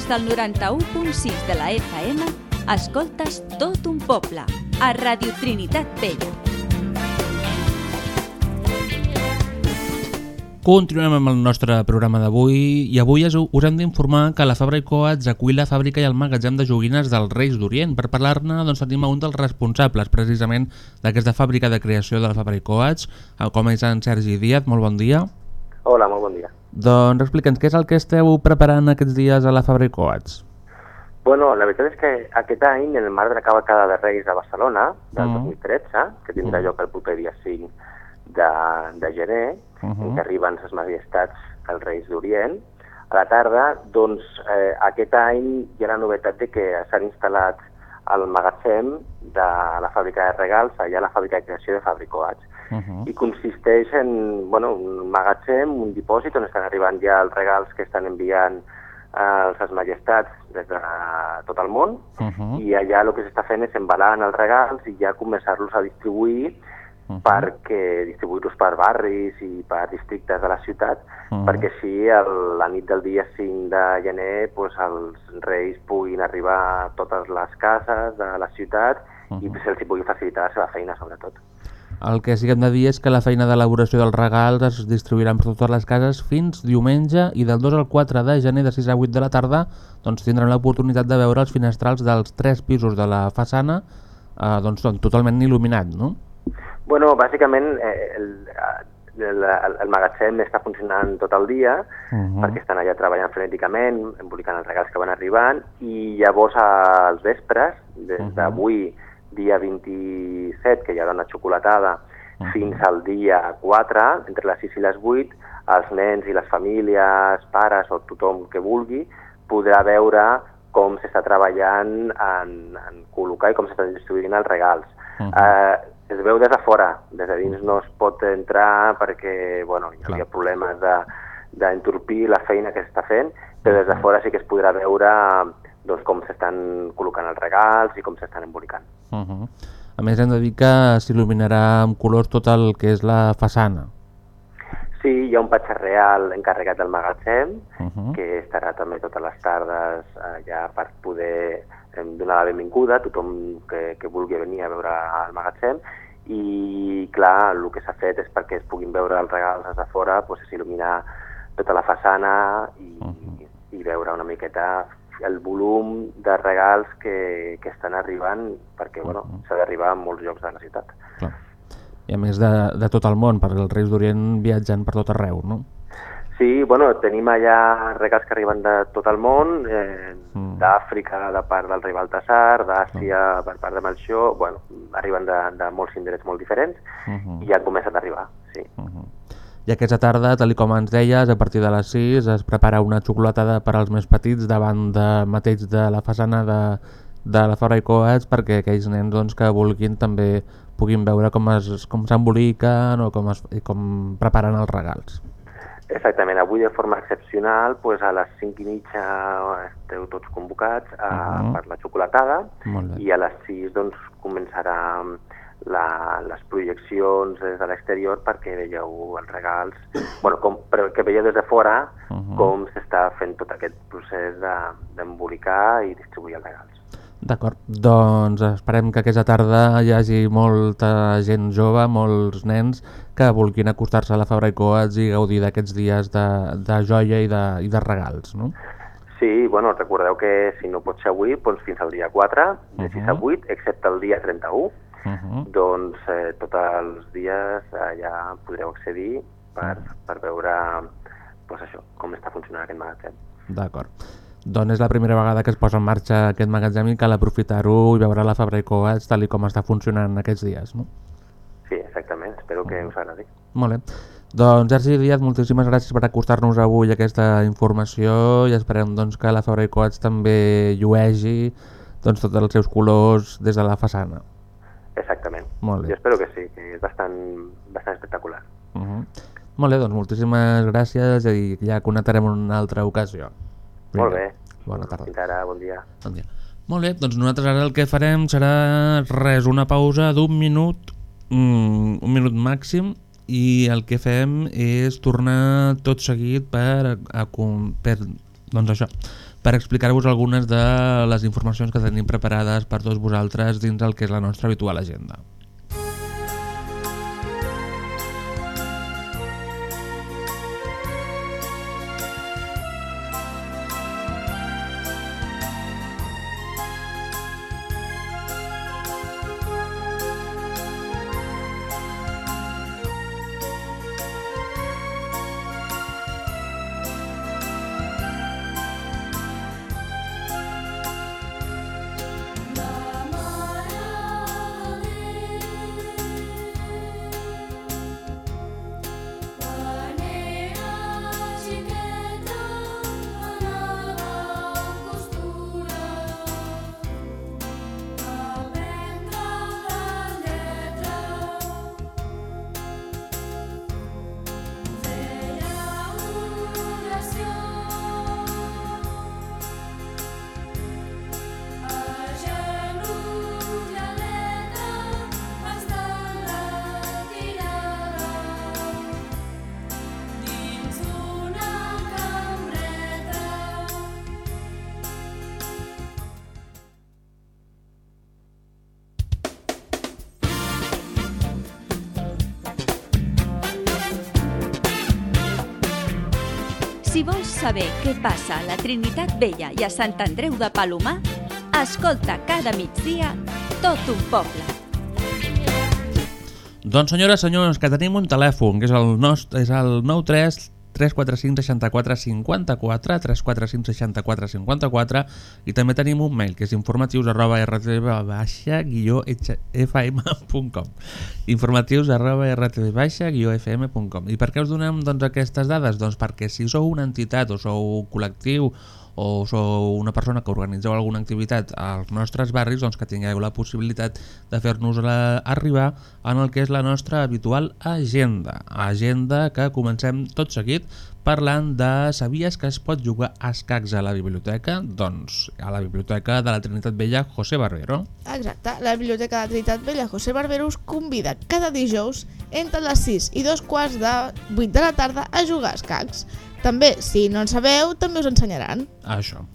Des del 91.6 de la FM, escoltes tot un poble, a Radio Trinitat Vella. Continuem amb el nostre programa d'avui i avui us hem d'informar que la Fabra i Coats acull la fàbrica i el magatzem de joguines dels Reis d'Orient. Per parlar-ne doncs, tenim un dels responsables precisament d'aquesta fàbrica de creació de la Fabra i Coats, com és en Sergi Díaz. Molt bon dia. Hola, molt bon dia. Doncs explica'ns què és el que esteu preparant aquests dies a la Fabra i Coats. Bueno, la veritat és que aquest any, en el marc de la cavalcada de Reis a Barcelona, del Mm. 2013, que tindrà lloc el proper dia 5 de, de gener, Mhm. en què arriben les majestats els Reis d'Orient, a la tarda, doncs eh, aquest any hi ha la novetat de que s'han instal·lat al magatzem de la fàbrica de regals, allà a la fàbrica de creació de Fabricoats. Uh -huh. i consisteix en bueno, un magatzem, un dipòsit on estan arribant ja els regals que estan enviant eh, les majestats des de tot el món Uh -huh. i allà el que s'està fent és embalant els regals i ja començar-los a distribuir Uh -huh. perquè distribuir-los per barris i per districtes de la ciutat Mhm. perquè així el, la nit del dia 5 de gener pues, els reis puguin arribar a totes les cases de la ciutat i Mhm. se'ls hi pugui facilitar la seva feina sobretot. El que sí que hem de dir és que la feina d'elaboració dels regals es distribuirà per totes les cases fins diumenge i del 2 al 4 de gener de 6 a 8 de la tarda doncs tindran l'oportunitat de veure els finestrals dels tres pisos de la façana eh, doncs, totalment il·luminat, no? Bueno, bàsicament eh, el, el, el, el magatzem està funcionant tot el dia Uh -huh. perquè estan allà treballant frenèticament, embolicant els regals que van arribant i llavors als vespres, des Mhm. d'avui, dia 27, que hi ha dona xocolatada, Mhm. fins al dia 4, entre les 6 i les 8, els nens i les famílies, pares o tothom que vulgui, podrà veure com s'està treballant en, en col·locar i com s'estan distribuint els regals. Mhm. eh, es veu des de fora, des de dins no es pot entrar perquè bueno, hi havia Clar. problemes de- d'entorpir la feina que s'està fent, però des de fora sí que es podrà veure doncs, com s'estan col·locant els regals i com s'estan embolicant. Uh -huh. A més, hem de dir que s'il·luminarà amb colors tot el que és la façana. Sí, hi ha un patge real encarregat del magatzem, Uh -huh. que estarà també totes les tardes allà per poder eh, donar la benvinguda a tothom que, que vulgui venir a veure el magatzem i clar, el que s'ha fet és perquè es puguin veure els regals des de fora, doncs, és il·luminar tota la façana i, Mhm. i veure una miqueta el volum de regals que, que estan arribant, perquè bueno, s'ha d'arribar a molts llocs de la ciutat. Clar. I a més de, de tot el món, perquè els Reis d'Orient viatgen per tot arreu, no? Sí, bueno, tenim allà regals que arriben de tot el món, eh, Mm. d'Àfrica de part del rei Baltasar, d'Àsia per part de Melchior, bueno, arriben de, de molts indrets molt diferents Uh -huh. i ja han començat a arribar, sí. Uh -huh. I aquesta tarda, tal com ens deies, a partir de les 6 es prepara una xocolatada per als més petits davant de mateix de la façana de, de la Fora i Coats perquè aquells nens doncs, que vulguin també puguin veure com s'emboliquen o com, es, i com preparen els regals. Exactament, avui de forma excepcional, pues a les 5 i mitja esteu tots convocats a, Mhm. per la xocolatada i a les 6 doncs, començarà la, les projeccions des de l'exterior perquè veieu els regals, bueno, com, però que veieu des de fora Mhm. com s'està fent tot aquest procés de- d'embolicar i distribuir els regals. D'acord, doncs esperem que aquesta tarda hi hagi molta gent jove, molts nens que vulguin acostar-se a la Fabra i Coats i gaudir d'aquests dies de, de joia i de, i de regals, no? Sí, bueno, recordeu que si no pot ser avui, doncs fins al dia 4, de 6 a Mhm. 8, excepte el dia 31, Uh -huh. doncs eh, tots els dies allà podreu accedir per, per veure pues això, com està funcionant aquest magatzem. D'acord. Doncs és la primera vegada que es posa en marxa aquest magatzem i cal aprofitar-ho i veure la Fabra i Coats tal i com està funcionant aquests dies, no? Sí, exactament, espero que us agradi. Molt bé. Doncs Sergi Díaz, moltíssimes gràcies per acostar-nos avui aquesta informació i esperem doncs, que la Fabra i Coats també lluegi doncs, tots els seus colors des de la façana. Exactament. Molt bé. Jo espero que sí, que és bastant, bastant espectacular. Uh -huh. Molt bé, doncs moltíssimes gràcies i ja connectarem en una altra ocasió. Molt bé. Bona tarda. Fins ara, bon dia. Bon dia. Molt bé, doncs nosaltres ara el que farem serà res, una pausa d'un minut, mm, un minut màxim, i el que fem és tornar tot seguit per, a, com- per, doncs això, per explicar-vos algunes de les informacions que tenim preparades per tots vosaltres dins el que és la nostra habitual agenda. Saber què passa a la Trinitat Vella i a Sant Andreu de Palomar, escolta cada migdia tot un poble. Doncs senyores, senyors, que tenim un telèfon, que és el, nostre, és el 93 345 64 54 345 64 54 i també tenim un mail que és informatius arroba rtv baixa guió fm.com informatius arroba rtv baixa guió fm.com i per què us donem doncs, aquestes dades? Doncs perquè si sou una entitat o sou un col·lectiu o sou una persona que organitzeu alguna activitat als nostres barris, doncs que tingueu la possibilitat de fer-nos-la arribar en el que és la nostra habitual agenda. Agenda que comencem tot seguit parlant de sabies que es pot jugar a escacs a la biblioteca? Doncs a la biblioteca de la Trinitat Vella José Barbero. Exacte, la Biblioteca de Trinitat Vella José Barbero us convida cada dijous entre les 6 i dos quarts de 8 de la tarda a jugar a escacs. També, si no en sabeu, també us ensenyaran. Això.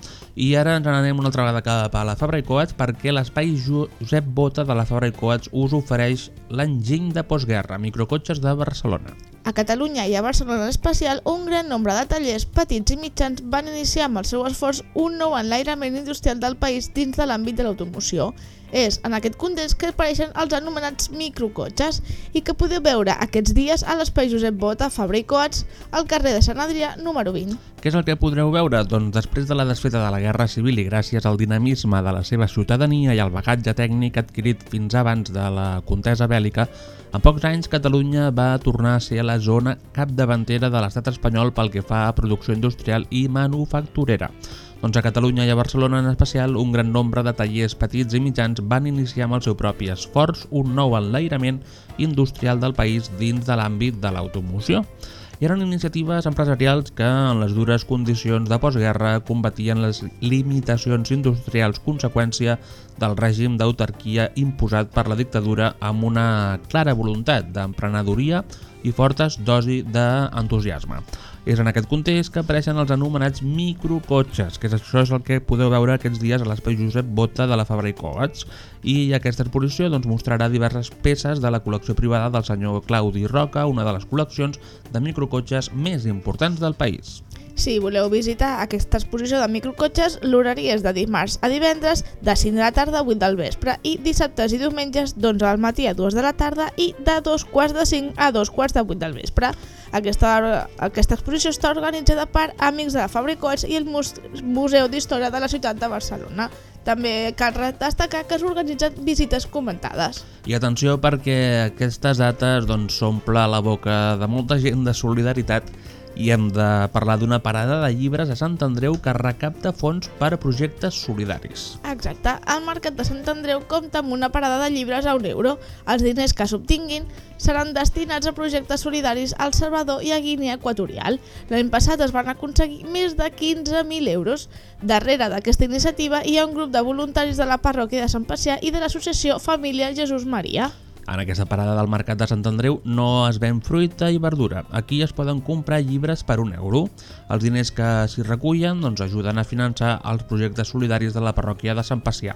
I ara ens n'anem una altra vegada cap a la Fabra i Coats perquè l'espai Josep Bota de la Fabra i Coats us ofereix l'enginy de postguerra, microcotxes de Barcelona. A Catalunya i a Barcelona en especial, un gran nombre de tallers petits i mitjans van iniciar amb el seu esforç un nou enlairament industrial del país dins de l'àmbit de l'automoció. És en aquest context que apareixen els anomenats microcotxes i que podeu veure aquests dies a l'espai Josep Bota, Fabra i Coats, al carrer de Sant Adrià, número 20. Què és el que podreu veure? Doncs després de la desfeta de la Guerra Civil i gràcies al dinamisme de la seva ciutadania i al bagatge tècnic adquirit fins abans de la contesa bèl·lica, en pocs anys Catalunya va tornar a ser la zona capdavantera de l'estat espanyol pel que fa a producció industrial i manufacturera. Doncs a Catalunya i a Barcelona en especial, un gran nombre de tallers petits i mitjans van iniciar amb el seu propi esforç un nou enlairament industrial del país dins de l'àmbit de l'automoció. I eren iniciatives empresarials que, en les dures condicions de postguerra, combatien les limitacions industrials conseqüència del règim d'autarquia imposat per la dictadura amb una clara voluntat d'emprenedoria i fortes dosi d'entusiasme. És en aquest context que apareixen els anomenats microcotxes, que això és el que podeu veure aquests dies a l'espai Josep Bota de la Fabra i Coats. I aquesta exposició doncs, mostrarà diverses peces de la col·lecció privada del senyor Claudi Roca, una de les col·leccions de microcotxes més importants del país. Si voleu visitar aquesta exposició de microcotxes, l'horari és de dimarts a divendres, de 5 de la tarda a 8 del vespre, i dissabtes i diumenges d'11 del matí a 2 de la tarda i de 2 quarts de 5 a 2 quarts de 8 del vespre. Aquesta, aquesta exposició està organitzada per Amics de la Fabra i el Mus- Museu d'Història de la Ciutat de Barcelona. També cal destacar que s'organitzen visites comentades. I atenció perquè aquestes dates doncs, s'omple la boca de molta gent de solidaritat i hem de parlar d'una parada de llibres a Sant Andreu que recapta fons per a projectes solidaris. Exacte, el Mercat de Sant Andreu compta amb una parada de llibres a un euro. Els diners que s'obtinguin seran destinats a projectes solidaris al Salvador i a Guinea Equatorial. L'any passat es van aconseguir més de 15.000 euros. Darrere d'aquesta iniciativa hi ha un grup de voluntaris de la parròquia de Sant Pacià i de l'associació Família Jesús Maria. En aquesta parada del Mercat de Sant Andreu no es ven fruita i verdura. Aquí es poden comprar llibres per un euro. Els diners que s'hi recullen doncs, ajuden a finançar els projectes solidaris de la parròquia de Sant Pacià.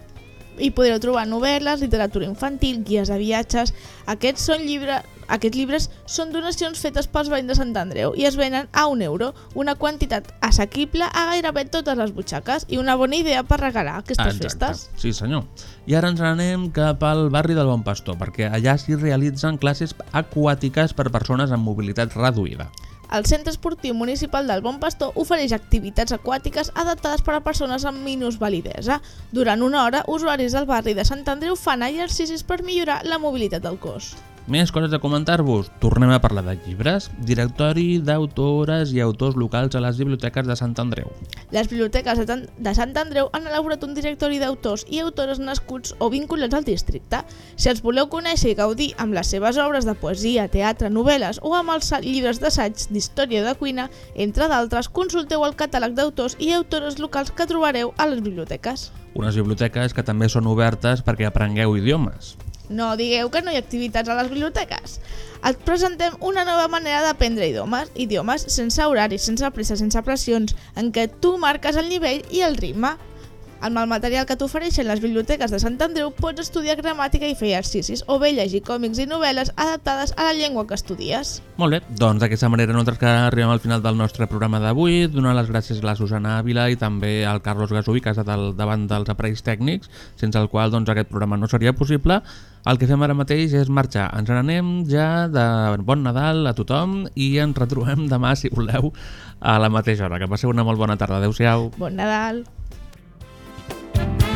Hi podreu trobar novel·les, literatura infantil, guies de viatges... Aquests, són llibre... Aquests llibres són donacions fetes pels veïns de Sant Andreu i es venen a un euro, una quantitat assequible a gairebé totes les butxaques i una bona idea per regalar aquestes festes. Sí, senyor. I ara ens n'anem cap al barri del Bon Pastor, perquè allà s'hi realitzen classes aquàtiques per persones amb mobilitat reduïda. El Centre Esportiu Municipal del Bon Pastor ofereix activitats aquàtiques adaptades per a persones amb minusvalidesa. Durant una hora, usuaris del barri de Sant Andreu fan exercicis per millorar la mobilitat del cos. Més coses a comentar-vos. Tornem a parlar de llibres. Directori d'autores i autors locals a les biblioteques de Sant Andreu. Les biblioteques de Sant Andreu han elaborat un directori d'autors i autores nascuts o vinculats al districte. Si els voleu conèixer i gaudir amb les seves obres de poesia, teatre, novel·les o amb els llibres d'assaig d'història de cuina, entre d'altres, consulteu el catàleg d'autors i autores locals que trobareu a les biblioteques. Unes biblioteques que també són obertes perquè aprengueu idiomes. No digueu que no hi ha activitats a les biblioteques. Et presentem una nova manera d'aprendre idiomes, idiomes sense horaris, sense pressa, sense pressions, en què tu marques el nivell i el ritme. Amb el material que t'ofereixen les biblioteques de Sant Andreu pots estudiar gramàtica i fer exercicis o bé llegir còmics i novel·les adaptades a la llengua que estudies. Molt bé, doncs d'aquesta manera nosaltres que arribem al final del nostre programa d'avui, donar les gràcies a la Susana Ávila i també al Carlos Gasubi, que ha estat al davant dels aparells tècnics, sense el qual doncs, aquest programa no seria possible. El que fem ara mateix és marxar. Ens n'anem ja de bon Nadal a tothom i ens retrobem demà, si voleu, a la mateixa hora. Que passeu una molt bona tarda. Adéu-siau. Bon Nadal. thank you